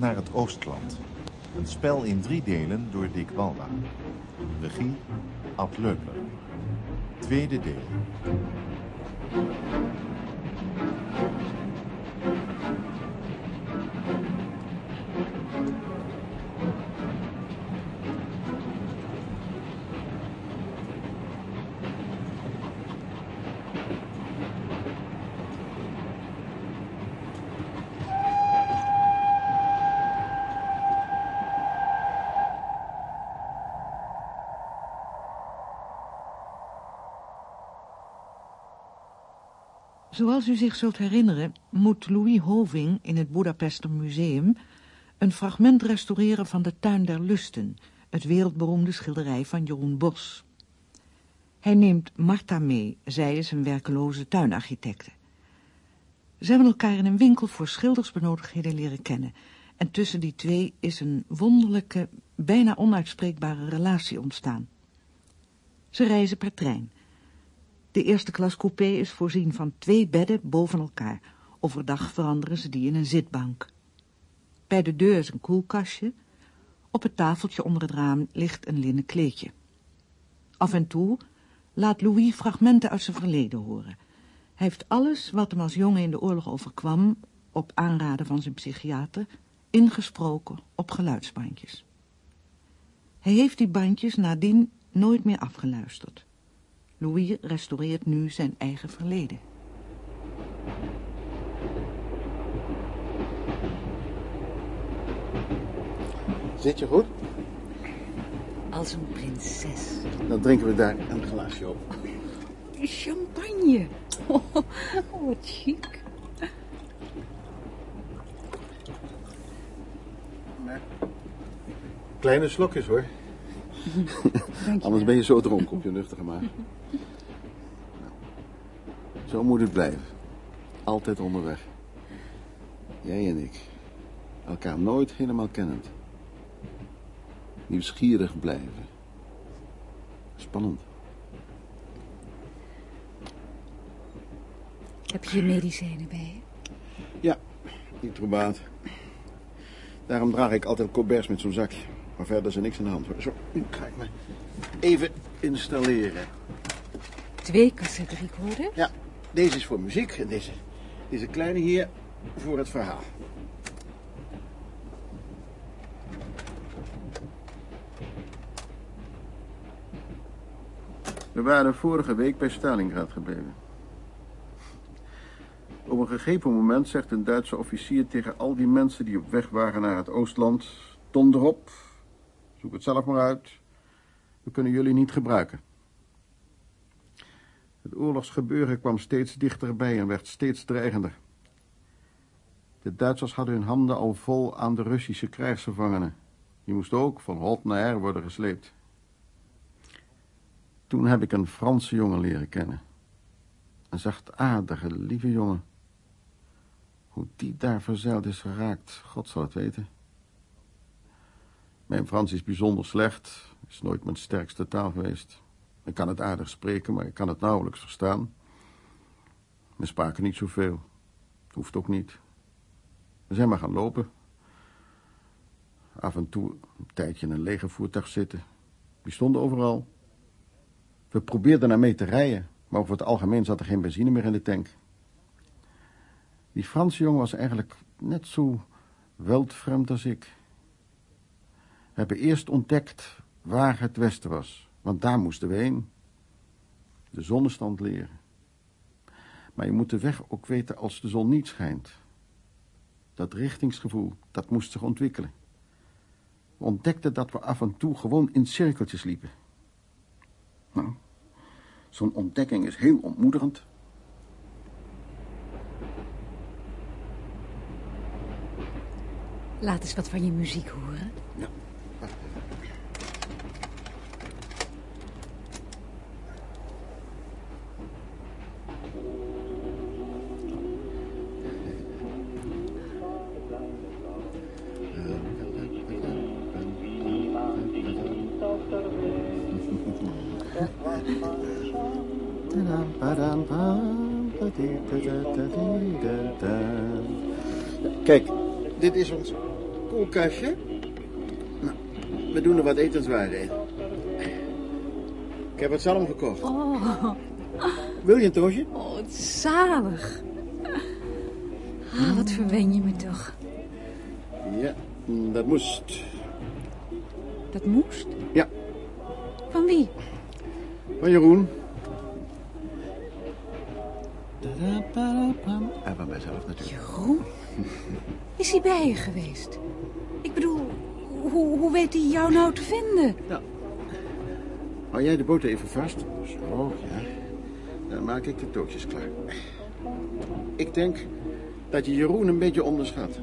Naar het Oostland. Een spel in drie delen door Dick Walda. Regie Ad Leupler. Tweede deel. Zoals u zich zult herinneren, moet Louis Hoving in het Boedapester Museum een fragment restaureren van de Tuin der Lusten, het wereldberoemde schilderij van Jeroen Bos. Hij neemt Martha mee, zij is een werkeloze tuinarchitecte. Ze hebben elkaar in een winkel voor schildersbenodigdheden leren kennen en tussen die twee is een wonderlijke, bijna onuitspreekbare relatie ontstaan. Ze reizen per trein. De eerste klas coupé is voorzien van twee bedden boven elkaar. Overdag veranderen ze die in een zitbank. Bij de deur is een koelkastje. Op het tafeltje onder het raam ligt een linnen kleedje. Af en toe laat Louis fragmenten uit zijn verleden horen. Hij heeft alles wat hem als jongen in de oorlog overkwam, op aanraden van zijn psychiater, ingesproken op geluidsbandjes. Hij heeft die bandjes nadien nooit meer afgeluisterd. Louis restaureert nu zijn eigen verleden. Zit je goed? Als een prinses. Dan drinken we daar een glaasje op. Champagne. Oh, wat chic. Kleine slokjes hoor. Anders ben je zo dronken op je nuchtere maag. Zo moet het blijven. Altijd onderweg. Jij en ik. Elkaar nooit helemaal kennend. Nieuwsgierig blijven. Spannend. Heb je je medicijnen bij? Ja, die probaat. Daarom draag ik altijd Colberts met zo'n zakje. Maar verder is er niks aan de hand. Zo, nu ga ik me even installeren. Twee cassette recorder. Ja, deze is voor muziek en deze, deze kleine hier voor het verhaal. We waren vorige week bij Stalingrad gebleven. Op een gegeven moment zegt een Duitse officier tegen al die mensen die op weg waren naar het Oostland: Donder op, zoek het zelf maar uit. We kunnen jullie niet gebruiken. Het oorlogsgebeuren kwam steeds dichterbij en werd steeds dreigender. De Duitsers hadden hun handen al vol aan de Russische krijgsgevangenen. Die moesten ook van hot naar her worden gesleept. Toen heb ik een Franse jongen leren kennen. Een zachtaardige, lieve jongen. Hoe die daar verzeild is geraakt, God zal het weten. Mijn Frans is bijzonder slecht, is nooit mijn sterkste taal geweest. Ik kan het aardig spreken, maar ik kan het nauwelijks verstaan. We spraken niet zoveel. Hoeft ook niet. We zijn maar gaan lopen. Af en toe een tijdje in een legervoertuig zitten. Die stonden overal. We probeerden ermee te rijden, maar over het algemeen zat er geen benzine meer in de tank. Die Franse jongen was eigenlijk net zo weldvreemd als ik. We hebben eerst ontdekt waar het westen was, want daar moesten we heen. De zonnestand leren. Maar je moet de weg ook weten als de zon niet schijnt. Dat richtingsgevoel, dat moest zich ontwikkelen. We ontdekten dat we af en toe gewoon in cirkeltjes liepen. Nou, zo'n ontdekking is heel ontmoedigend. Laat eens wat van je muziek horen. Dit is ons koelkastje. Nou, we doen er wat etenswaren in. Ik heb wat zalm gekocht. Oh, Wil je een toosje? oh wat zalig. Ah, wat verwen je me toch. Ja, dat moest. Dat moest. Ja, Van wie? van Jeroen. En van mijzelf natuurlijk. Jeroen? Is hij bij je geweest? Ik bedoel, hoe, hoe weet hij jou nou te vinden? Hou jij de boter even vast? Zo, ja. Dan maak ik de tootjes klaar. Ik denk dat je Jeroen een beetje onderschat.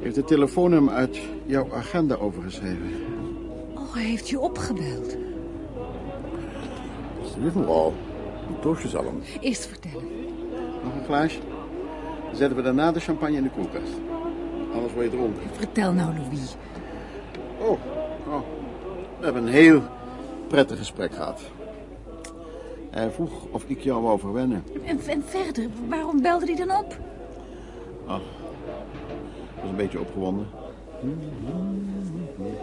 Heeft het telefoonnummer uit jouw agenda overgeschreven. Oh, hij heeft je opgebeld. Dat is nogal. Die toastjes allemaal. Eerst vertellen. Nog een glaasje? Zetten we daarna de champagne in de koelkast. Anders word je dronken. Vertel nou, Louis. Oh, oh. We hebben een heel prettig gesprek gehad. Hij vroeg of ik jou wou verwennen. En, en verder, waarom belde hij dan op? Ach, ik was een beetje opgewonden.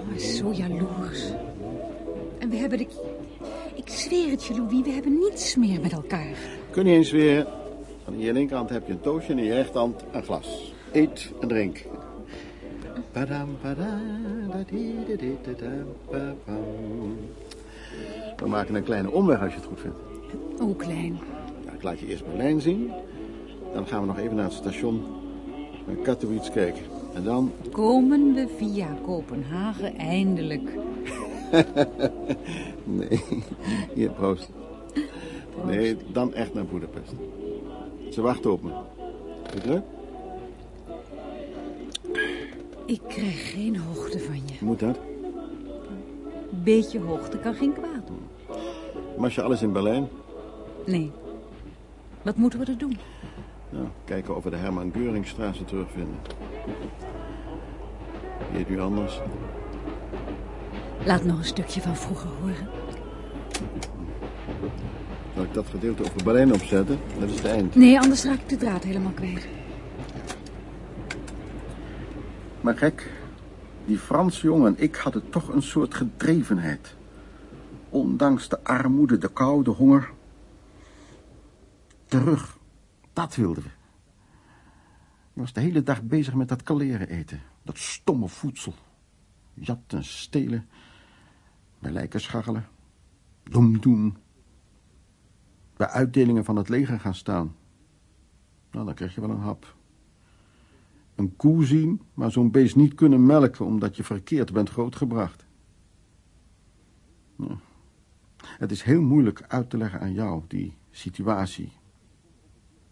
Maar zo jaloers. En we hebben de... Ik zweer het je, Louis, we hebben niets meer met elkaar. Kun je eens weer... Aan je linkerhand heb je een toosje en in je rechterhand een glas. Eet en drink. We maken een kleine omweg als je het goed vindt. Oh, klein. Ik laat je eerst Berlijn zien. Dan gaan we nog even naar het station naar Katowice kijken. En dan... Komen we via Kopenhagen eindelijk. Nee, hier, proost. Nee, dan echt naar Boedapest. Ze wachten op me. Vind je het leuk? Ik krijg geen hoogte van je. Moet dat? Beetje hoogte kan geen kwaad doen. Was je alles in Berlijn? Nee. Wat moeten we er doen? Nou, kijken of we de Herman Geuringstraße terugvinden. Die heet nu anders. Laat nog een stukje van vroeger horen. Ik dat gedeelte over Berlijn opzetten? Dat is het eind. Nee, anders raak ik de draad helemaal kwijt. Maar gek, die Franse jongen en ik hadden toch een soort gedrevenheid. Ondanks de armoede, de kou, de honger. Terug, dat wilden we. Je was de hele dag bezig met dat kaleren eten. Dat stomme voedsel. Jatten, stelen. Bij lijken scharrelen. Dom doen. Bij uitdelingen van het leger gaan staan. Nou, dan krijg je wel een hap. Een koe zien, maar zo'n beest niet kunnen melken omdat je verkeerd bent grootgebracht. Nou, het is heel moeilijk uit te leggen aan jou, die situatie.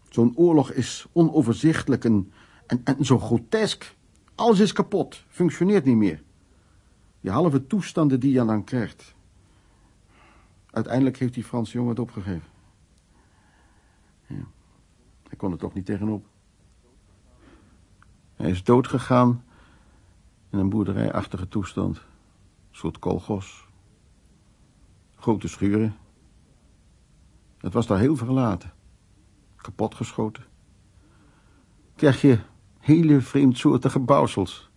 Zo'n oorlog is onoverzichtelijk en, en, en zo grotesk. Alles is kapot, functioneert niet meer. Die halve toestanden die je dan krijgt. Uiteindelijk heeft die Franse jongen het opgegeven. Kon er toch niet tegenop. Hij is doodgegaan in een boerderijachtige toestand. Een soort kolgos. Grote schuren. Het was daar heel verlaten. Kapotgeschoten. Krijg je hele vreemdsoortige bouwsels.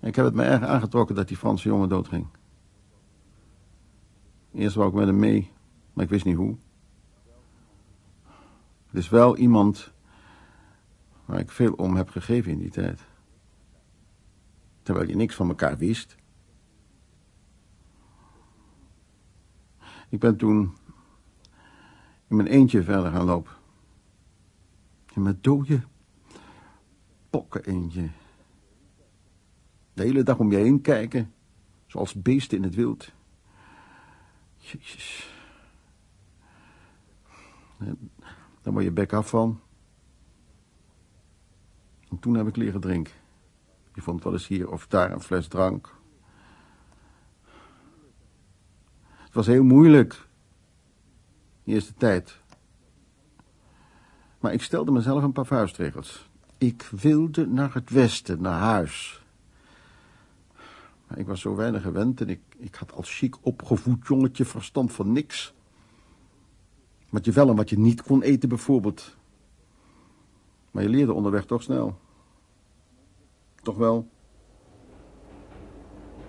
Ik heb het me erg aangetrokken dat die Franse jongen doodging. Eerst wou ik met hem mee, maar ik wist niet hoe. Het is wel iemand waar ik veel om heb gegeven in die tijd. Terwijl je niks van elkaar wist. Ik ben toen in mijn eentje verder gaan lopen. In mijn dode pokken eentje. De hele dag om je heen kijken, zoals beesten in het wild. Jezus. Daar word je bek af van. En toen heb ik leren drinken. Je vond wel eens hier of daar een fles drank. Het was heel moeilijk. Eerste tijd. Maar ik stelde mezelf een paar vuistregels. Ik wilde naar het westen, naar huis. Maar ik was zo weinig gewend en ik, ik had als chic opgevoed jongetje verstand van niks. Wat je wel en wat je niet kon eten bijvoorbeeld. Maar je leerde onderweg toch snel. Toch wel?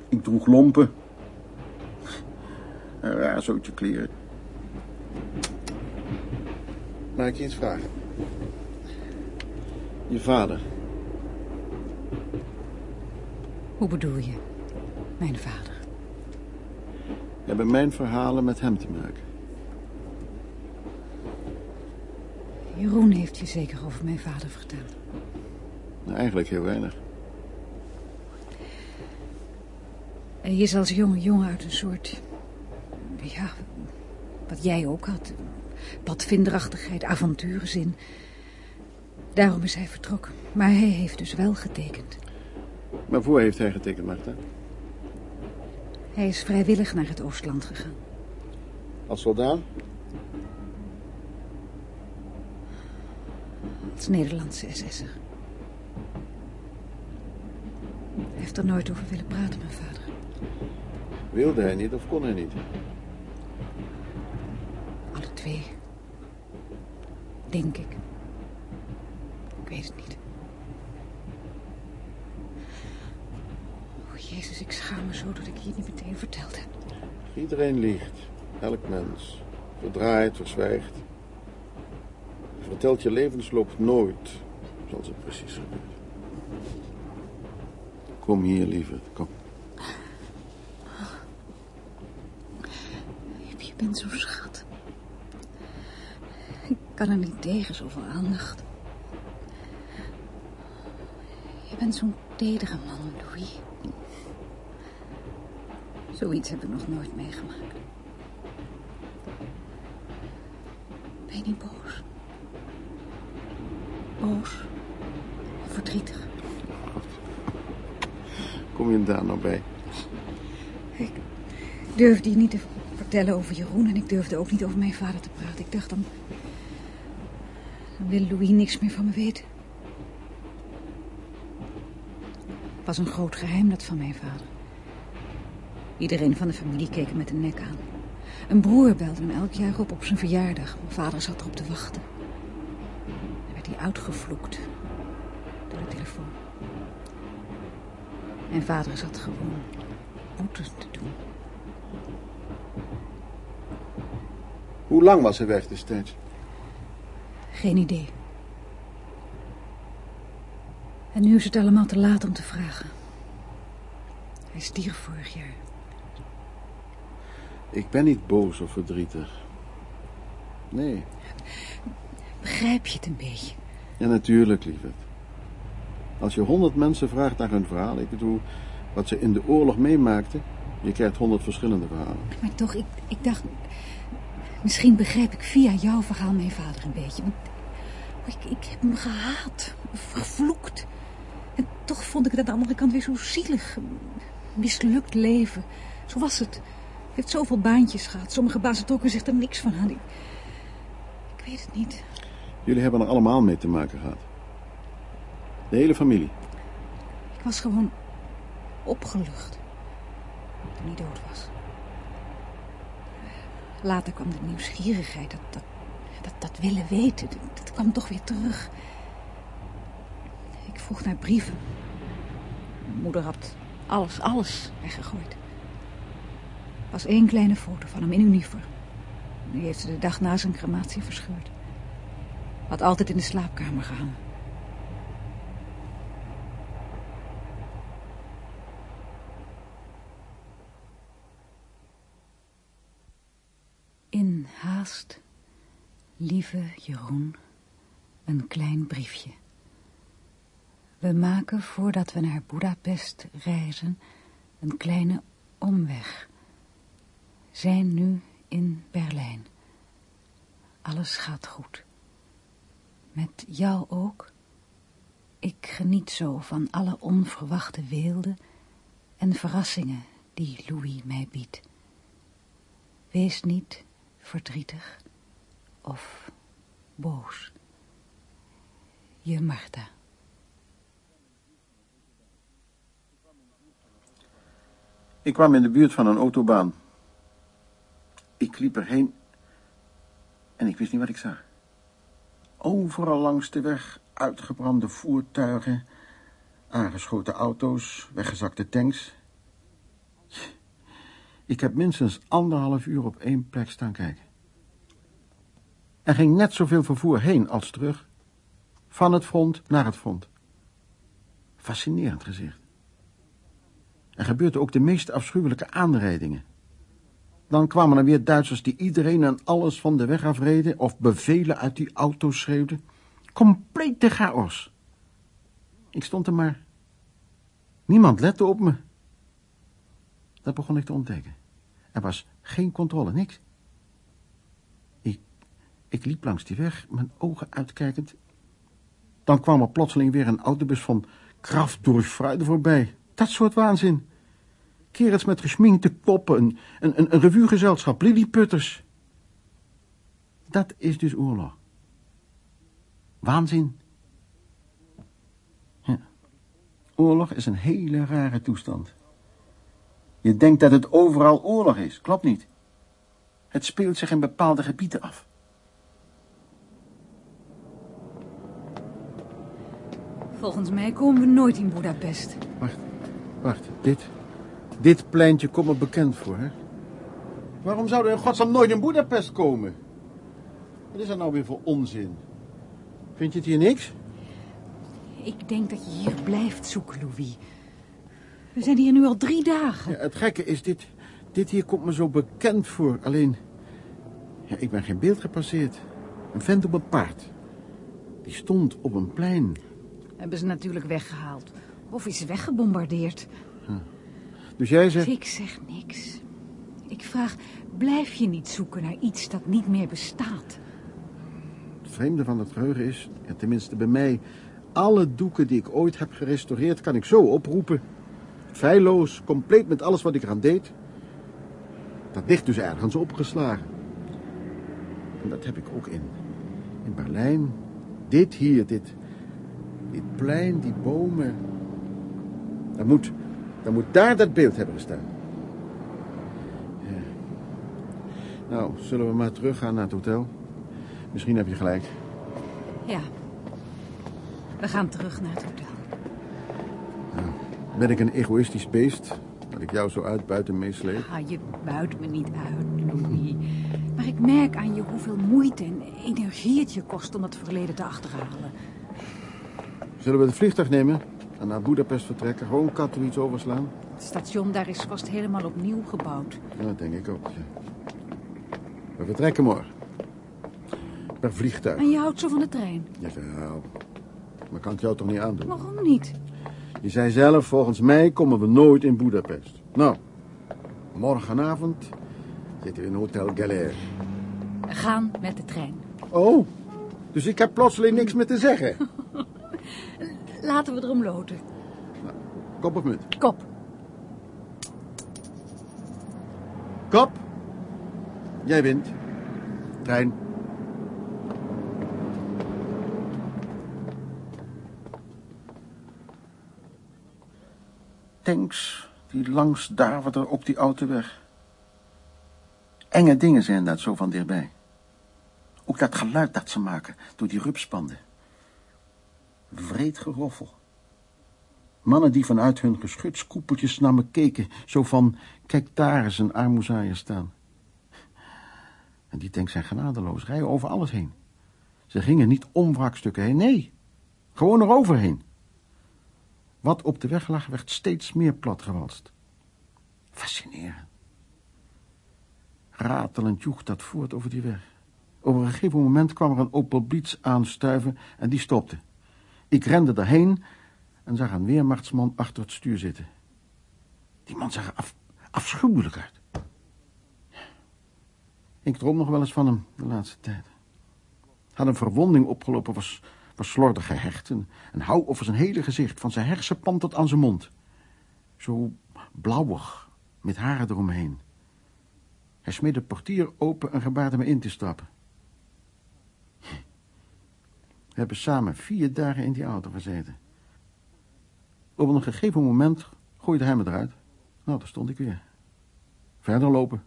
Ik droeg lompen. Een raar zootje kleren. Mag ik je iets vragen? Je vader. Hoe bedoel je? Mijn vader. Hebben mijn verhalen met hem te maken? Jeroen heeft je zeker over mijn vader verteld. Nou, eigenlijk heel weinig. Hij is als jonge jongen uit een soort... Ja, wat jij ook had. Padvinderachtigheid, avonturenzin. Daarom is hij vertrokken. Maar hij heeft dus wel getekend. Waarvoor heeft hij getekend, Martha? Hij is vrijwillig naar het Oostland gegaan. Als soldaat? Als Nederlandse SS'er. Hij heeft er nooit over willen praten, mijn vader. Wilde hij niet of kon hij niet? Alle twee. Denk ik. Ik weet het niet. Oh, Jezus, ik schaam me zo dat ik je niet meteen verteld heb. Iedereen liegt. Elk mens. Verdraait, verzwijgt. Vertelt je levensloop nooit zoals het precies gebeurt. Kom hier, lieverd. Kom. Je bent zo schat. Ik kan er niet tegen, zoveel aandacht. Je bent zo'n tedere man, Louis. Zoiets heb ik nog nooit meegemaakt. Ben je niet boos? Boos? Of verdrietig? Kom je daar nou bij? Ik durfde je niet te vertellen over Jeroen... en ik durfde ook niet over mijn vader te praten. Ik dacht, dan, dan wil Louis niks meer van me weten. Het was een groot geheim, dat van mijn vader. Iedereen van de familie keek hem met de nek aan. Een broer belde hem elk jaar op op zijn verjaardag. Mijn vader zat erop te wachten. Uitgevloekt door de telefoon. Mijn vader zat gewoon boete te doen. Hoe lang was hij weg destijds? Geen idee. En nu is het allemaal te laat om te vragen. Hij stierf vorig jaar. Ik ben niet boos of verdrietig. Nee. Begrijp je het een beetje? Ja, natuurlijk, lieverd. Als je honderd mensen vraagt naar hun verhaal, ik bedoel, wat ze in de oorlog meemaakten, je krijgt honderd verschillende verhalen. Maar toch, ik, ik dacht... Misschien begrijp ik via jouw verhaal mijn vader een beetje. Want ik, ik heb hem gehaat, vervloekt. En toch vond ik het aan de andere kant weer zo zielig. Mislukt leven. Zo was het. Hij heeft zoveel baantjes gehad. Sommige bazen trokken zich er niks van aan. Ik, ik weet het niet. Jullie hebben er allemaal mee te maken gehad. De hele familie. Ik was gewoon opgelucht toen hij dood was. Later kwam de nieuwsgierigheid, dat, dat, dat, dat willen weten, dat, dat kwam toch weer terug. Ik vroeg naar brieven. Mijn moeder had alles, alles weggegooid. Er was één kleine foto van hem in uniform. Die heeft ze de dag na zijn crematie verscheurd. Had altijd in de slaapkamer gehangen. In haast, lieve Jeroen, een klein briefje. We maken voordat we naar Budapest reizen een kleine omweg. Zijn nu in Berlijn. Alles gaat goed. Met jou ook. Ik geniet zo van alle onverwachte weelde en verrassingen die Louis mij biedt. Wees niet verdrietig of boos. Je Martha. Ik kwam in de buurt van een autobaan. Ik liep erheen en ik wist niet wat ik zag. Overal langs de weg uitgebrande voertuigen, aangeschoten auto's, weggezakte tanks. Ik heb minstens anderhalf uur op één plek staan kijken. Er ging net zoveel vervoer heen als terug. Van het front naar het front. Fascinerend gezicht. Er gebeurden ook de meest afschuwelijke aanrijdingen. Dan kwamen er weer Duitsers die iedereen en alles van de weg afreden... of bevelen uit die auto's schreeuwden. Complete chaos. Ik stond er maar. Niemand lette op me. Dat begon ik te ontdekken. Er was geen controle, niks. Ik, ik liep langs die weg, mijn ogen uitkijkend. Dan kwam er plotseling weer een autobus van Kraft door voorbij. Dat soort waanzin. Kerels met geschminkte koppen, een, een, een revuegezelschap, lilliputters. Dat is dus oorlog. Waanzin. Ja. Oorlog is een hele rare toestand. Je denkt dat het overal oorlog is, klopt niet. Het speelt zich in bepaalde gebieden af. Volgens mij komen we nooit in Budapest. Wacht, wacht, dit, dit pleintje komt me bekend voor, hè? Waarom zouden we in godsnaam nooit in Budapest komen? Wat is dat nou weer voor onzin? Vind je het hier niks? Ik denk dat je hier blijft zoeken, Louis. We zijn hier nu al drie dagen. Ja, het gekke is, dit, dit hier komt me zo bekend voor. Alleen, ja, ik ben geen beeld gepasseerd. Een vent op een paard. Die stond op een plein. Hebben ze natuurlijk weggehaald. Of is weggebombardeerd. Dus jij zegt... Ik zeg niks. Ik vraag, blijf je niet zoeken naar iets dat niet meer bestaat? Het vreemde van het geheugen is, ja, tenminste bij mij... alle doeken die ik ooit heb gerestaureerd, kan ik zo oproepen. Feilloos, compleet met alles wat ik eraan deed. Dat ligt dus ergens opgeslagen. En dat heb ik ook in, in Berlijn. Dit hier, dit, dit plein, die bomen. Dan moet, dan moet daar dat beeld hebben gestaan. Ja. Nou, zullen we maar teruggaan naar het hotel? Misschien heb je gelijk. Ja. We gaan terug naar het hotel. Ben ik een egoïstisch beest? Dat ik jou zo uit buiten meesleep? Ah, je buit me niet uit, Louis. Maar ik merk aan je hoeveel moeite en energie het je kost om het verleden te achterhalen. Zullen we het vliegtuig nemen en naar Budapest vertrekken? Gewoon Katowice overslaan? Het station daar is vast helemaal opnieuw gebouwd. Ja, dat denk ik ook. ja. We vertrekken morgen. Per vliegtuig. En je houdt zo van de trein. Jawel. Maar kan ik jou toch niet aandoen? Waarom niet? Je zei zelf, volgens mij komen we nooit in Budapest. Nou, morgenavond zitten we in Hotel Galère. We gaan met de trein. Oh, dus ik heb plotseling niks meer te zeggen. Laten we erom loten. Kop of munt? Kop. Kop. Jij wint. Trein. Tanks die langs daverden op die autoweg. Enge dingen zijn dat zo van dichtbij. Ook dat geluid dat ze maken door die rupspanden. Vreed geroffel. Mannen die vanuit hun geschutskoepeltjes naar me keken. Zo van, kijk daar is een armoezaaier staan. En die tanks zijn genadeloos, rijden over alles heen. Ze gingen niet om wrakstukken heen, nee. Gewoon eroverheen. Wat op de weg lag, werd steeds meer platgewalst. Fascinerend. Ratelend joeg dat voort over die weg. Op een gegeven moment kwam er een Opel Blitz aanstuiven en die stopte. Ik rende daarheen en zag een weermachtsman achter het stuur zitten. Die man zag er af, afschuwelijk uit. Ik droom nog wel eens van hem de laatste tijd. Had een verwonding opgelopen, was, was slordig gehecht. En, hou over zijn hele gezicht, van zijn hersenpan tot aan zijn mond. Zo blauwig, met haren eromheen. Hij smeed het portier open en gebaarde me in te stappen. We hebben samen vier dagen in die auto gezeten. Op een gegeven moment gooide hij me eruit. Nou, daar stond ik weer. Verder lopen.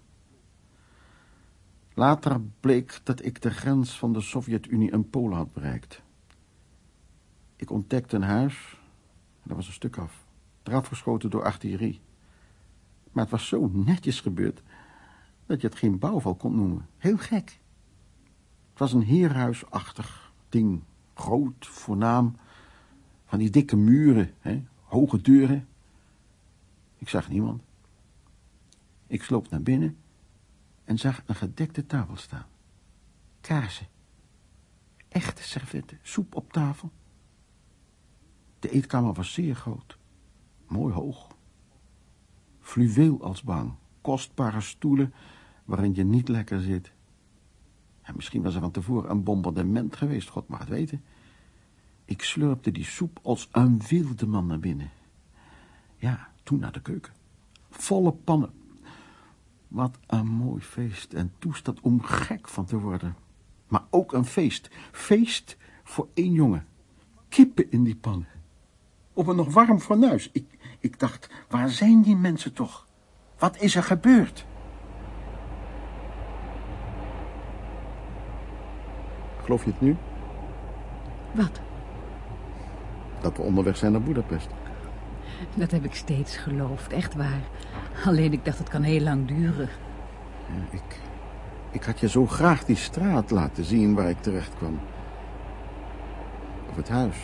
Later bleek dat ik de grens van de Sovjet-Unie en Polen had bereikt. Ik ontdekte een huis, dat was een stuk af, eraf geschoten door artillerie. Maar het was zo netjes gebeurd dat je het geen bouwval kon noemen. Heel gek. Het was een heerhuisachtig ding, groot, voornaam, van die dikke muren, hè, hoge deuren. Ik zag niemand. Ik sloop naar binnen en zag een gedekte tafel staan. Kaarsen. Echte servetten, soep op tafel. De eetkamer was zeer groot. Mooi hoog. Fluweel als bank. Kostbare stoelen waarin je niet lekker zit. Misschien was er van tevoren een bombardement geweest, God mag het weten. Ik slurpte die soep als een wilde man naar binnen. Ja, toen naar de keuken. Volle pannen. Wat een mooi feest en toestand om gek van te worden. Maar ook een feest. Feest voor één jongen. Kippen in die pannen. Op een nog warm fornuis. Ik, ik dacht, waar zijn die mensen toch? Wat is er gebeurd? Geloof je het nu? Wat? Dat we onderweg zijn naar Budapest. Dat heb ik steeds geloofd, echt waar. Alleen ik dacht, het kan heel lang duren. Ja, ik, ik had je zo graag die straat laten zien waar ik terecht kwam. Of het huis.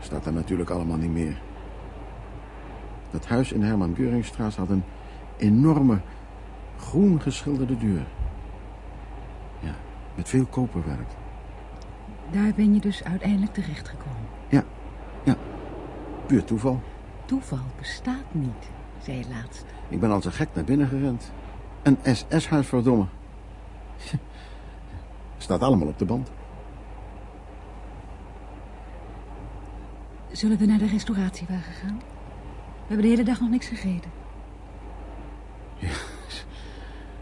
Staat daar natuurlijk allemaal niet meer. Dat huis in Herman Geuringstraat had een enorme groen geschilderde deur. Met veel koperwerk. Daar ben je dus uiteindelijk terechtgekomen. Ja, ja. Puur toeval. Toeval bestaat niet, zei je laatst. Ik ben als een gek naar binnen gerend. Een SS-huis, verdomme. Staat allemaal op de band. Zullen we naar de restauratiewagen gaan? We hebben de hele dag nog niks gegeten. Ja,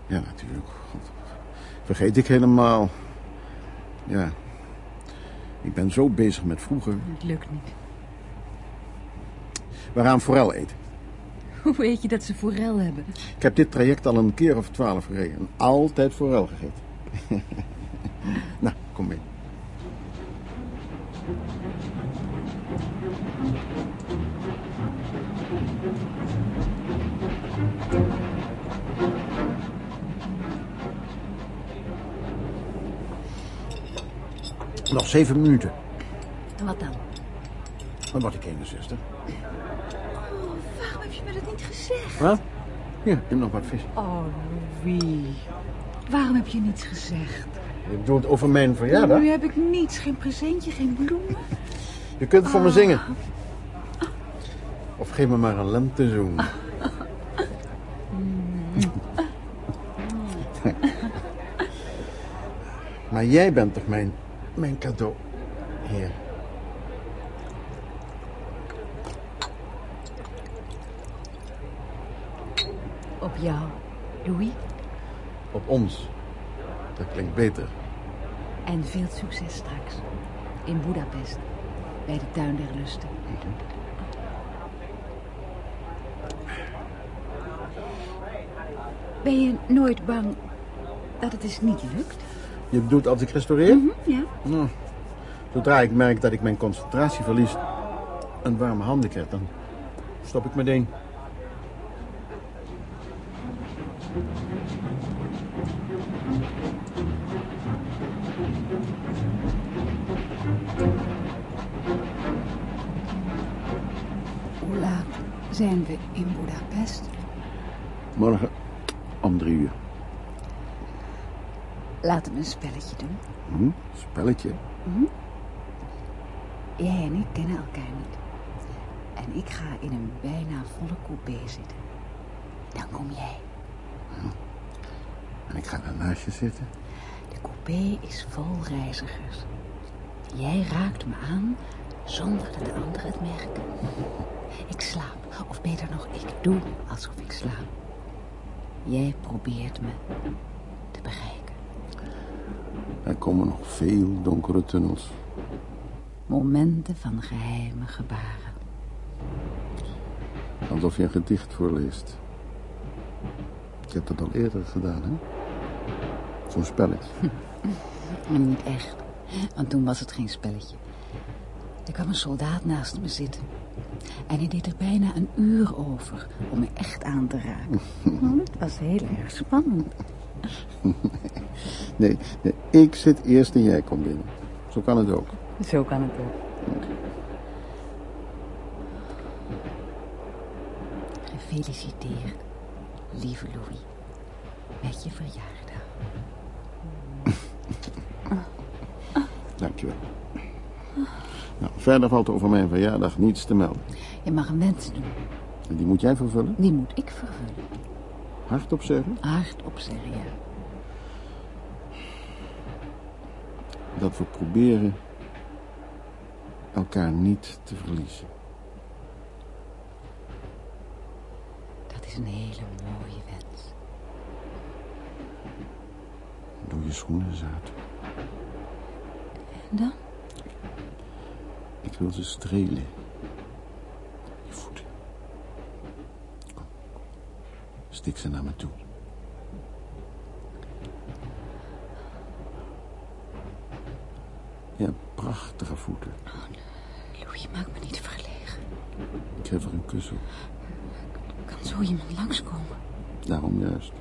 ja natuurlijk. Vergeet ik helemaal. Ja. Ik ben zo bezig met vroeger. Het lukt niet. We gaan forel eten. Hoe weet je dat ze forel hebben? Ik heb dit traject al een keer of twaalf gereden. En altijd forel gegeten. nou, kom mee. Nog zeven minuten. En wat dan? Dan word ik 61. Waarom heb je me dat niet gezegd? Wat? Ja, neem nog wat vis. Oh, Louis. Waarom heb je niets gezegd? Je bedoelt over mijn verjaardag? Nu heb ik niets. Geen presentje, geen bloemen. Je kunt voor me zingen. Of geef me maar een lentezoen. maar jij bent toch mijn, mijn cadeau, heer. Op jou, Louis. Op ons. Dat klinkt beter. En veel succes straks. In Budapest. Bij de Tuin der Lusten. Ben je nooit bang dat het eens niet lukt? Je bedoelt als ik restaureer? Ja. Nou, zodra ik merk dat ik mijn concentratie verlies... een warme handen krijg, dan stop ik meteen. Hoe laat zijn we in Budapest? Morgen om drie uur. Laten we een spelletje doen. Hm? Spelletje? Jij en ik kennen elkaar niet. En ik ga in een bijna volle coupé zitten. Dan kom jij. En ik ga daarnaast je zitten. De coupé is vol reizigers. Jij raakt me aan zonder dat de anderen het merken. Ik slaap, of beter nog, ik doe alsof ik slaap. Jij probeert me te bereiken. Er komen nog veel donkere tunnels. Momenten van geheime gebaren. Alsof je een gedicht voorleest. Ik heb dat al eerder gedaan, hè? zo'n spelletje. Niet echt. Want toen was het geen spelletje. Er kwam een soldaat naast me zitten. En hij deed er bijna een uur over om me echt aan te raken. Oh, het was heel erg spannend. Nee, nee, ik zit eerst en jij komt binnen. Zo kan het ook. Zo kan het ook. Gefeliciteerd, lieve Louis, met je verjaardag. Dankjewel. Nou, verder valt er over mijn verjaardag niets te melden. Je mag een wens doen. En die moet jij vervullen? Die moet ik vervullen. Hardop zeggen Hardop zeggen, ja. dat we proberen elkaar niet te verliezen. Dat is een hele mooie wens. Doe je schoenen uit. En dan? Ik wil ze strelen. Je voeten. Kom. Stik ze naar me toe. Je hebt prachtige voeten. Louis, maak me niet verlegen. Ik geef er een kus op. Kan zo iemand langskomen? Daarom juist.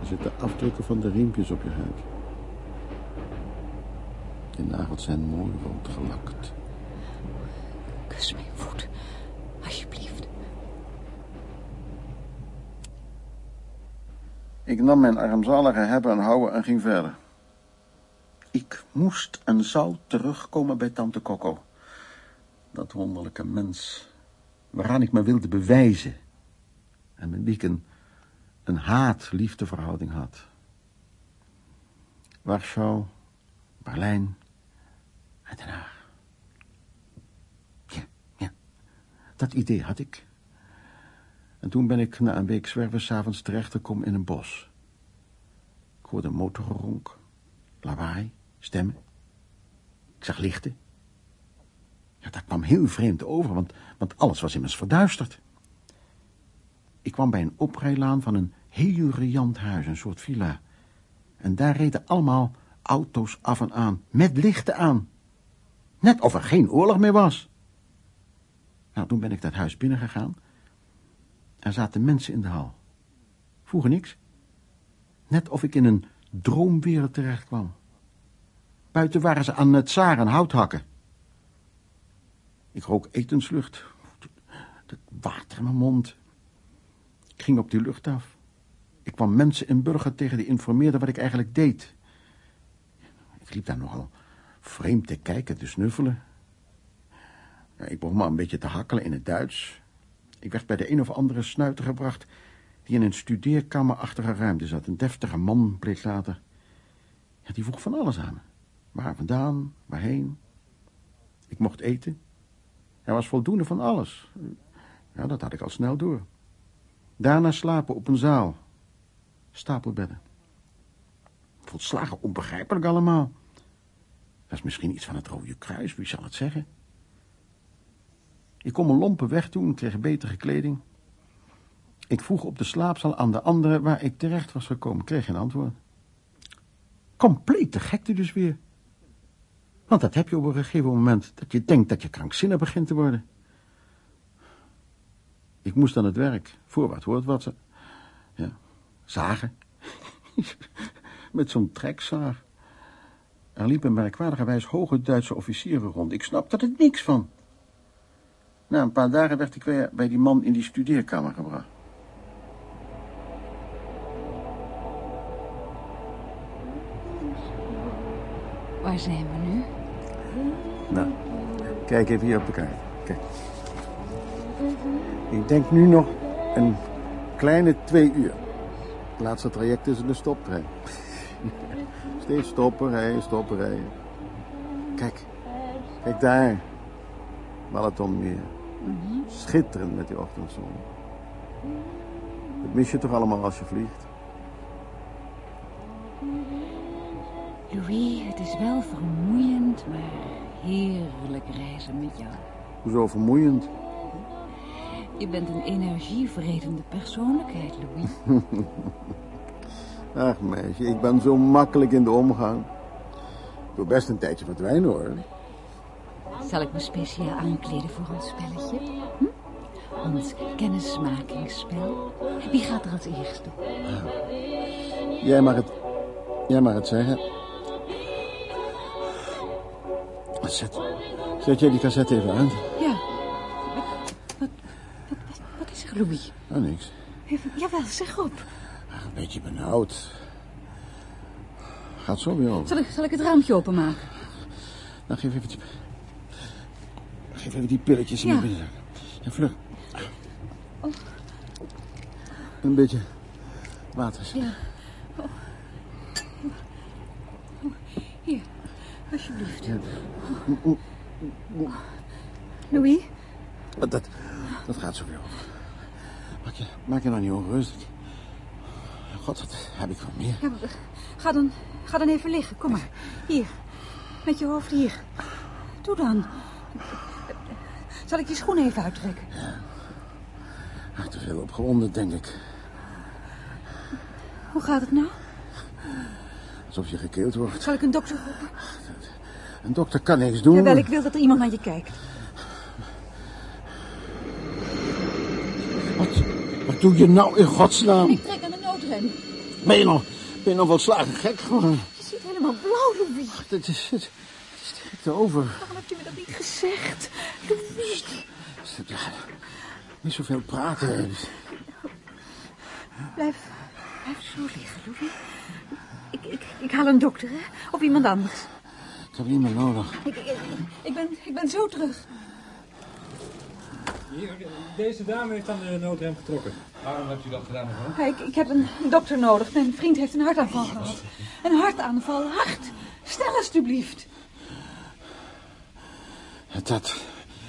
Er zitten afdrukken van de riempjes op je huid. De nagels zijn mooi rood gelakt. Kus mijn voet, alsjeblieft. Ik nam mijn armzalige hebben en houden en ging verder. Ik moest en zou terugkomen bij tante Coco. Dat wonderlijke mens waaraan ik me wilde bewijzen. En met wie ik een, een haat-liefdeverhouding had. Warschau, Berlijn en Den Haag. Ja, ja, dat idee had ik. En toen ben ik na een week zwerven s'avonds terechtgekomen in een bos. Ik hoorde motorgeronk, lawaai, stemmen. Ik zag lichten. Ja, dat kwam heel vreemd over, want, want alles was immers verduisterd. Ik kwam bij een oprijlaan van een heel riant huis, een soort villa. En daar reden allemaal auto's af en aan, met lichten aan. Net of er geen oorlog meer was. Nou, toen ben ik dat huis binnengegaan. Er zaten mensen in de hal. Vroeger niks. Net of ik in een droomwereld terecht kwam. Buiten waren ze aan het zaren hout hakken. Ik rook etenslucht. Het water in mijn mond. Ik ging op die lucht af. Ik kwam mensen in burger tegen die informeerden wat ik eigenlijk deed. Ik liep daar nogal vreemd te kijken, te snuffelen. Ik begon maar een beetje te hakkelen in het Duits. Ik werd bij de een of andere snuiter gebracht... die in een studeerkamerachtige ruimte zat. Een deftige man, bleek later. Ja, die vroeg van alles aan. Waar vandaan, waarheen. Ik mocht eten. Er was voldoende van alles. Ja, dat had ik al snel door. Daarna slapen op een zaal. Stapelbedden. Volslagen onbegrijpelijk allemaal. Dat is misschien iets van het Rode Kruis, wie zal het zeggen? Ik kon mijn lompen wegdoen en kreeg betere kleding. Ik vroeg op de slaapzaal aan de andere waar ik terecht was gekomen. kreeg geen antwoord. Complete gekte dus weer. Want dat heb je op een gegeven moment dat je denkt dat je krankzinnig begint te worden. Ik moest aan het werk, voor wat hoort wat ze. Ja, zagen. Met zo'n trekzaag. Er liepen merkwaardigerwijs hoge Duitse officieren rond. Ik snapte er niks van. Na een paar dagen werd ik weer bij die man in die studeerkamer gebracht. Waar zijn we nu? Nou, kijk even hier op de kaart. Kijk. Ik denk nu nog een kleine twee uur. Het laatste traject is een stoptrein. Steeds stoppen, rijden, stoppen, rijden. Kijk, kijk daar. Marathonmeer. Schitterend met die ochtendzon. Dat mis je toch allemaal als je vliegt? Louis, het is wel vermoeiend, maar heerlijk reizen met jou. Hoezo vermoeiend? Je bent een energievredende persoonlijkheid, Louis. Ach meisje, ik ben zo makkelijk in de omgang. Ik wil best een tijdje verdwijnen hoor. Zal ik me speciaal aankleden voor ons spelletje? Hm? Ons kennismakingsspel. Wie gaat er als eerste? Jij mag het, jij mag het zeggen. Zet, zet jij die cassette even aan? Ja. Wat, wat, wat, wat is er, Louis? Oh, niks. Jawel, zeg op. Ach, een beetje benauwd. Gaat zo weer over. Zal ik, zal ik het raampje openmaken? Nou, geef even. Geef even die pilletjes in Ja. de binnenzak. Ja, vlug. Een beetje water. Ja. Oh. Oh, Hier, alsjeblieft. Louis? Dat, dat, dat gaat zo weer over. Maak je, maak je nou niet ongerust. God, wat heb ik van meer? Ja, maar ga, dan, ga dan even liggen, kom maar. Hier, met je hoofd hier. Doe dan. Zal ik je schoenen even uittrekken? Ach, te veel opgewonden, denk ik. Hoe gaat het nou? Alsof je gekeeld wordt. Zal ik een dokter roepen? Een dokter kan niks doen. Jawel, ik wil dat er iemand naar je kijkt. Wat, wat doe je nou in godsnaam? Ik trek aan de noodrem. Ben je nog, ben je nog volslagen gek geworden? Je ziet helemaal blauw, Louis. Het is, het, het over. Waarom heb je me dat niet gezegd? Louis. Ja, niet zoveel praten. Blijf, blijf zo liggen, Louis. Ik, ik, ik haal een dokter, hè? Of iemand anders. Ik heb niet meer nodig. Ik, ik, ik, ben, ik ben zo terug. Hier, deze dame heeft aan de noodrem getrokken. Waarom hebt u dat gedaan, mevrouw? Ik, ik heb een dokter nodig. Mijn vriend heeft een hartaanval gehad. Een hartaanval, hart. Snel alstublieft. Dat.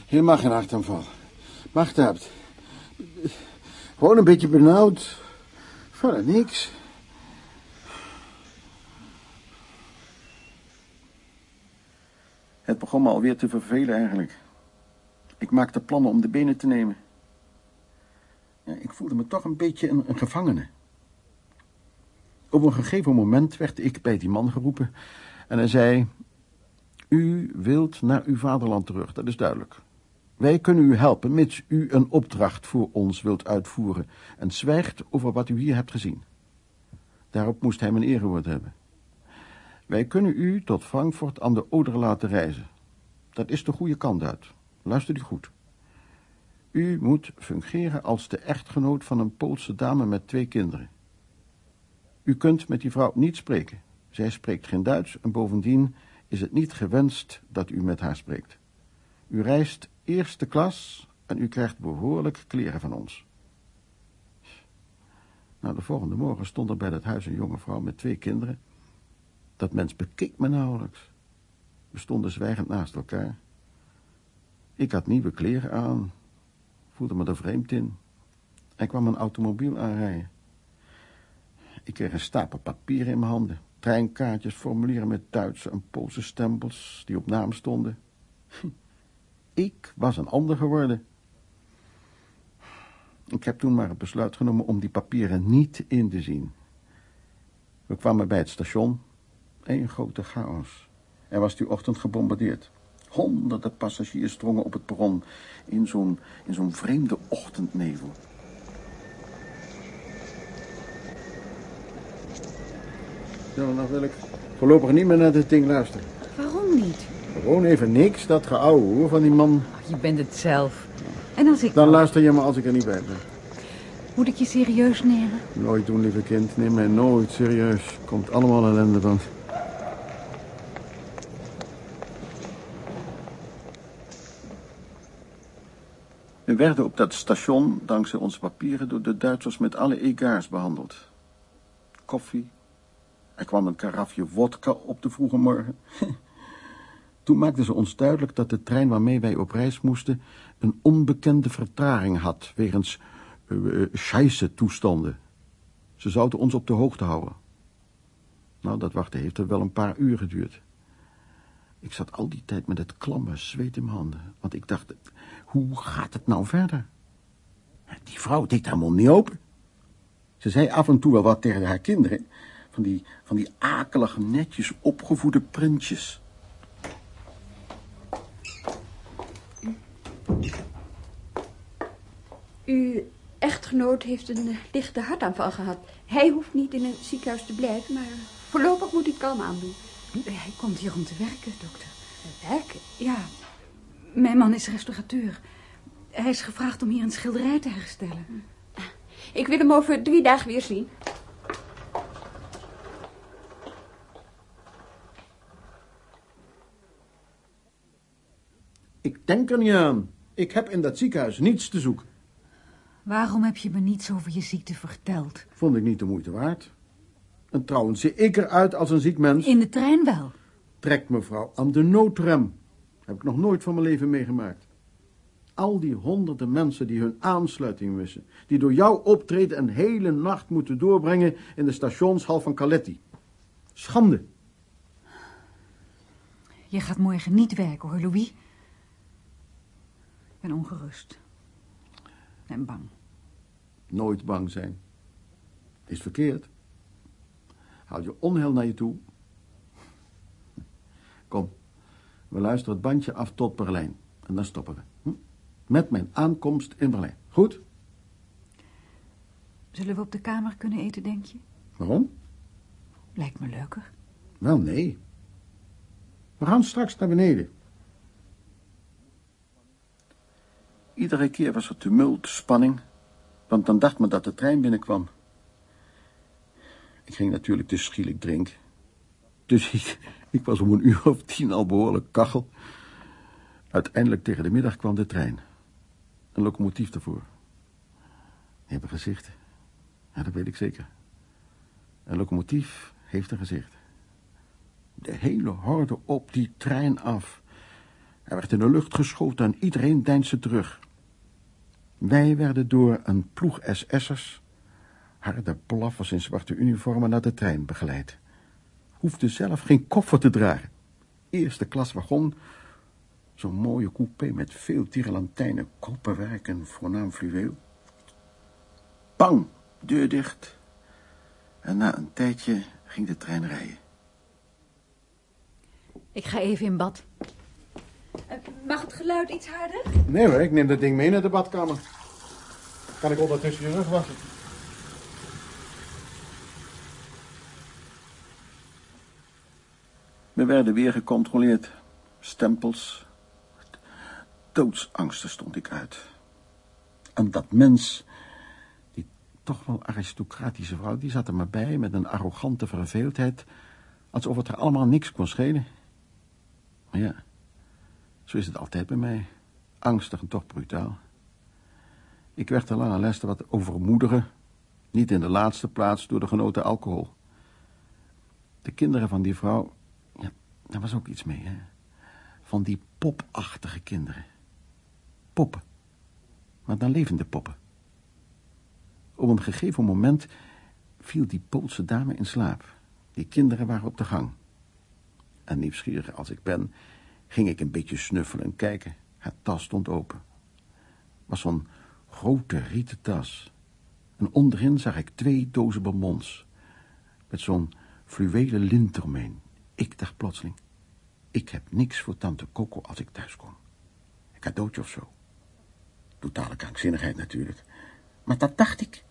Hier mag geen hartaanval. Macht hebt. Gewoon een beetje benauwd. Verder niks. Het begon me alweer te vervelen eigenlijk. Ik maakte plannen om de benen te nemen. Ja, ik voelde me toch een beetje een, een gevangene. Op een gegeven moment werd ik bij die man geroepen en hij zei... U wilt naar uw vaderland terug, dat is duidelijk. Wij kunnen u helpen, mits u een opdracht voor ons wilt uitvoeren en zwijgt over wat u hier hebt gezien. Daarop moest hij mijn erewoord hebben. Wij kunnen u tot Frankfurt aan de Oder laten reizen. Dat is de goede kant uit. Luister u goed. U moet fungeren als de echtgenoot van een Poolse dame met twee kinderen. U kunt met die vrouw niet spreken. Zij spreekt geen Duits en bovendien is het niet gewenst dat u met haar spreekt. U reist eerste klas en u krijgt behoorlijk kleren van ons. Nou, de volgende morgen stond er bij dat huis een jonge vrouw met twee kinderen. Dat mens bekeek me nauwelijks. We stonden zwijgend naast elkaar. Ik had nieuwe kleren aan, voelde me er vreemd in. Er kwam een automobiel aanrijden. Ik kreeg een stapel papieren in mijn handen. Treinkaartjes, formulieren met Duitse en Poolse stempels die op naam stonden. Ik was een ander geworden. Ik heb toen maar het besluit genomen om die papieren niet in te zien. We kwamen bij het station. Een grote chaos. Er was die ochtend gebombardeerd. Honderden passagiers drongen op het perron in zo'n in zo'n vreemde ochtendnevel. Nou wil ik voorlopig niet meer naar dit ding luisteren. Waarom niet? Gewoon even niks, dat geouwe hoor van die man. Oh, je bent het zelf. En als ik... Dan luister je maar als ik er niet bij ben. Moet ik je serieus nemen? Nooit doen, lieve kind. Neem mij nooit serieus. Komt allemaal ellende van. We werden op dat station, dankzij onze papieren, door de Duitsers met alle egaars behandeld. Koffie. Er kwam een karafje wodka op de vroege morgen. Toen maakten ze ons duidelijk dat de trein waarmee wij op reis moesten een onbekende vertraging had wegens uh, scheisse toestanden. Ze zouden ons op de hoogte houden. Nou, dat wachten heeft er wel een paar uur geduurd. Ik zat al die tijd met het klamme zweet in mijn handen, want ik dacht, hoe gaat het nou verder? Die vrouw deed haar mond niet open. Ze zei af en toe wel wat tegen haar kinderen, Van die, van die akelige, netjes opgevoede printjes. Uw echtgenoot heeft een lichte hartaanval gehad. Hij hoeft niet in een ziekenhuis te blijven, maar voorlopig moet hij kalm aandoen. Hij komt hier om te werken, dokter. Werken? Ja, mijn man is restaurateur. Hij is gevraagd om hier een schilderij te herstellen. Ik wil hem over drie dagen weer zien. Ik denk er niet aan. Ik heb in dat ziekenhuis niets te zoeken. Waarom heb je me niets over je ziekte verteld? Vond ik niet de moeite waard. En trouwens, zie ik eruit als een ziek mens? In de trein wel. Trekt mevrouw aan de noodrem. Heb ik nog nooit van mijn leven meegemaakt. Al die honderden mensen die hun aansluiting missen. Die door jou optreden een hele nacht moeten doorbrengen in de stationshal van Caletti. Schande. Je gaat morgen niet werken, hoor, Louis. Ben ongerust. En bang. Nooit bang zijn. Is verkeerd. Haal je onheil naar je toe. Kom, we luisteren het bandje af tot Berlijn. En dan stoppen we. Hm? Met mijn aankomst in Berlijn. Goed? Zullen we op de kamer kunnen eten, denk je? Waarom? Lijkt me leuker. Wel, nee. We gaan straks naar beneden. Iedere keer was er tumult, spanning, want dan dacht men dat de trein binnenkwam. Ik ging natuurlijk te schielijk drinken. Dus ik, ik was om een uur of tien al behoorlijk kachel. Uiteindelijk tegen de middag kwam de trein. Een locomotief ervoor. Die hebben gezicht. Ja, dat weet ik zeker. Een locomotief heeft een gezicht. De hele horde op die trein af. Hij werd in de lucht geschoten en iedereen deinsde terug. Wij werden door een ploeg SS'ers, harde blaffers in zwarte uniformen, naar de trein begeleid. Hoefde zelf geen koffer te dragen. Eerste klas wagon, zo'n mooie coupé met veel tierenlantijnen, koperwerk en voornaam fluweel. Bang, deur dicht. En na een tijdje ging de trein rijden. Ik ga even in bad. Eh, Mag het geluid iets harder? Nee hoor, ik neem dat ding mee naar de badkamer. Kan ik ondertussen je rug wassen? We werden weer gecontroleerd. Stempels. Doodsangsten stond ik uit. En dat mens, die toch wel aristocratische vrouw, die zat er maar bij met een arrogante verveeldheid, alsof het er allemaal niks kon schelen. Maar ja, zo is het altijd bij mij. Angstig en toch brutaal. Ik werd te lange leste wat overmoedigen. Niet in de laatste plaats door de genoten alcohol. De kinderen van die vrouw, ja, daar was ook iets mee, hè. Van die popachtige kinderen. Poppen. Maar dan levende poppen. Op een gegeven moment viel die Poolse dame in slaap. Die kinderen waren op de gang. En nieuwsgierig als ik ben, ging ik een beetje snuffelen en kijken. Haar tas stond open. was zo'n grote rieten tas. En onderin zag ik twee dozen bonbons. Met zo'n fluwelen lint eromheen. Ik dacht plotseling, ik heb niks voor tante Coco als ik thuis kom. Een cadeautje of zo. Totale krankzinnigheid natuurlijk. Maar dat dacht ik.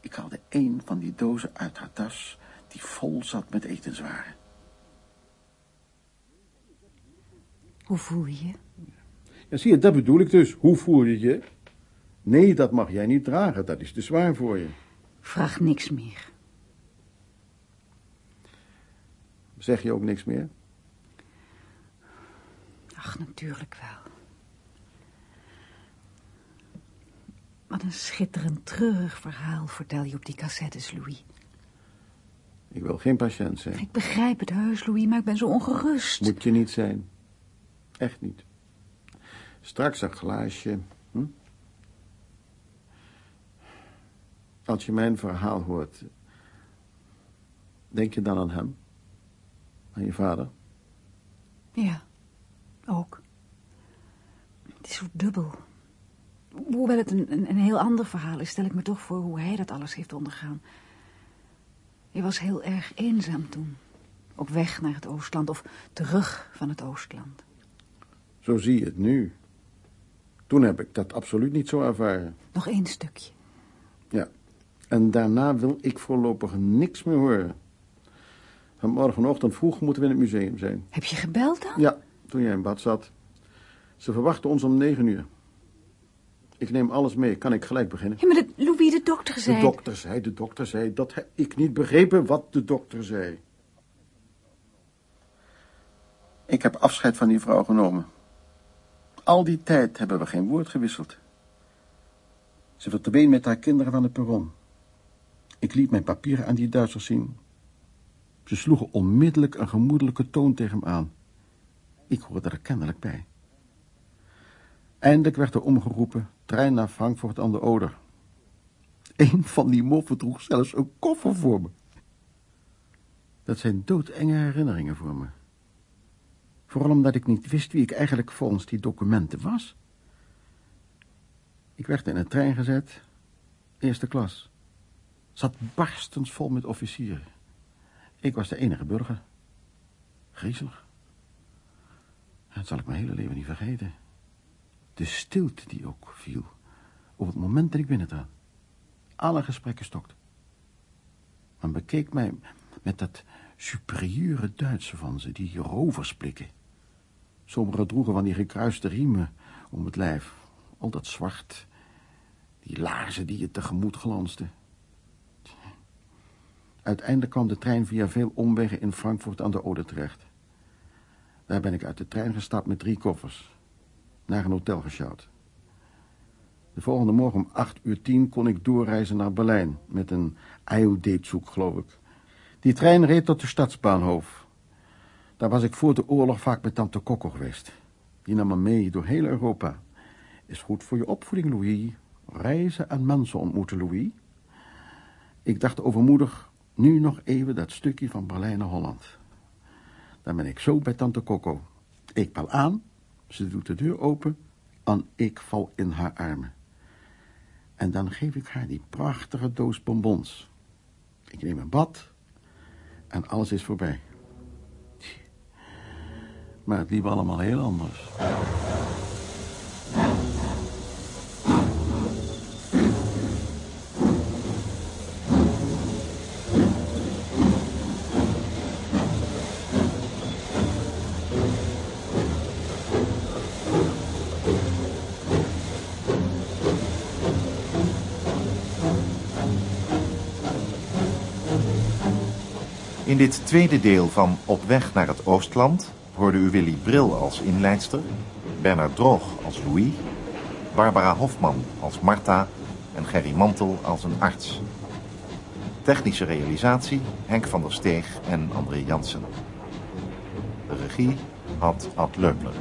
Ik haalde een van die dozen uit haar tas, die vol zat met etenswaren. Hoe voel je je? Ja, zie je, dat bedoel ik dus. Hoe voel je je? Nee, dat mag jij niet dragen. Dat is te zwaar voor je. Vraag niks meer. Zeg je ook niks meer? Ach, natuurlijk wel. Wat een schitterend treurig verhaal vertel je op die cassettes, Louis. Ik wil geen patiënt zijn. Ik begrijp het heus, Louis, maar ik ben zo ongerust. Moet je niet zijn. Echt niet. Straks een glaasje. Hm? Als je mijn verhaal hoort, denk je dan aan hem? Aan je vader? Ja, ook. Het is zo dubbel. Hoewel het een, een, een heel ander verhaal is, stel ik me toch voor hoe hij dat alles heeft ondergaan. Je was heel erg eenzaam toen. Op weg naar het Oostland of terug van het Oostland. Zo zie je het nu. Toen heb ik dat absoluut niet zo ervaren. Nog één stukje. Ja. En daarna wil ik voorlopig niks meer horen. Van morgenochtend vroeg moeten we in het museum zijn. Heb je gebeld dan? Ja, toen jij in bad zat. Ze verwachten ons om negen uur. Ik neem alles mee. Kan ik gelijk beginnen? Ja, maar de, Louis, de dokter zei... De dokter zei, de dokter zei. Dat heb ik niet begrepen wat de dokter zei. Ik heb afscheid van die vrouw genomen. Al die tijd hebben we geen woord gewisseld. Ze verdween met haar kinderen van het perron. Ik liet mijn papieren aan die Duitsers zien. Ze sloegen onmiddellijk een gemoedelijke toon tegen hem aan. Ik hoorde er kennelijk bij. Eindelijk werd er omgeroepen, trein naar Frankfurt aan de Oder. Een van die moffen droeg zelfs een koffer voor me. Dat zijn doodenge herinneringen voor me. Vooral omdat ik niet wist wie ik eigenlijk volgens die documenten was. Ik werd in een trein gezet, eerste klas. Zat barstens vol met officieren. Ik was de enige burger. Griezelig. Dat zal ik mijn hele leven niet vergeten. De stilte die ook viel. Op het moment dat ik binnentrad. Alle gesprekken stokten. Men bekeek mij met dat superieure Duitse van ze, die roversblikken. Sommigen droegen van die gekruiste riemen om het lijf. Al dat zwart. Die laarzen die je tegemoet glansten. Uiteindelijk kwam de trein via veel omwegen in Frankfurt aan de Oder terecht. Daar ben ik uit de trein gestapt met drie koffers. Naar een hotel gesjouwd. De volgende morgen om acht uur tien kon ik doorreizen naar Berlijn... met een Eildeetzoek, geloof ik. Die trein reed tot de stadsbaanhof. Daar was ik voor de oorlog vaak met tante Coco geweest. Die nam me mee door heel Europa. Is goed voor je opvoeding, Louis. Reizen en mensen ontmoeten, Louis. Ik dacht overmoedig, nu nog even dat stukje van Berlijn naar Holland. Dan ben ik zo bij tante Coco. Ik bel aan, ze doet de deur open en ik val in haar armen. En dan geef ik haar die prachtige doos bonbons. Ik neem een bad en alles is voorbij. Maar het liep allemaal heel anders. In dit tweede deel van Op weg naar het Oostland hoorde u Willy Bril als inleidster, Bernard Droog als Louis, Barbara Hofman als Marta en Gerry Mantel als een arts. Technische realisatie Henk van der Steeg en André Jansen. De regie had Ad Leupler.